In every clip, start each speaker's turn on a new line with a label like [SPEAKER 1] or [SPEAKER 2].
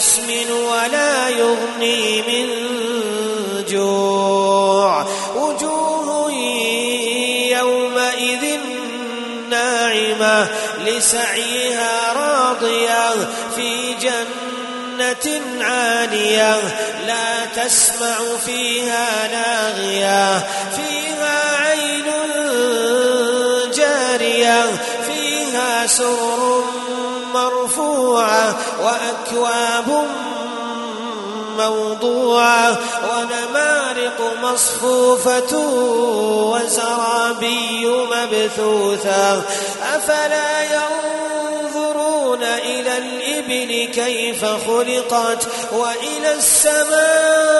[SPEAKER 1] يسمن ولا يغني من جوع. وجوه يومئذ ناعمة لسعيها راضية في جنة عالية لا تسمع فيها لاغية. فيها عين جارية فيها سرر مرفوعة وأكواب موضوعة ونمارق مصفوفة وزرابي مبثوثة. أفلا ينظرون إلى الإبل كيف خلقت وإلى السماء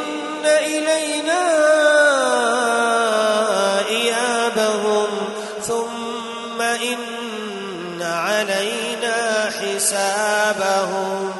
[SPEAKER 1] إلينا إيابهم ثم إن علينا حسابهم.